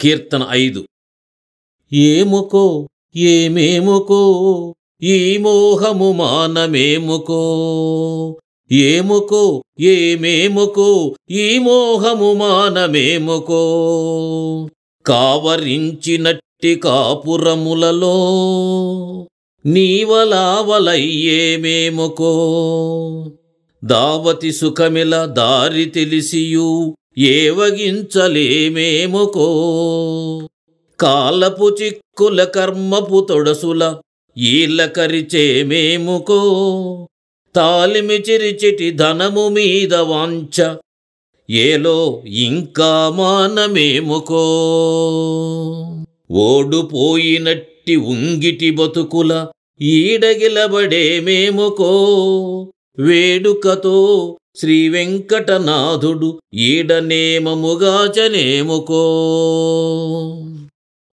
కీర్తన ఐదు. ఏముకో ఏమేముకో ఈ మోహము మానమేముకో? ఏముకో ఏమేముకో ఈ మోహము మానమేముకో? కావరించినట్టి కాపురములలో నీవలావలయ్యేమేముకో? దావతి సుఖమిల దారి తెలిసియు ఏవగించలేమేముకో కాలపు చిక్కుల కర్మపు తొడసుల ఈలకరిచేమేముకో తాలిమి చిరిచిటి ధనము మీద వాంచ ఏలో ఇంకా మానమేముకో. ఓడుపోయినట్టి ఉంగిటి బతుకుల ఈడగిలబడేమేముకో వేడుకతో శ్రీ వెంకటనాథుడు ఈడనేమముగాచనేముకో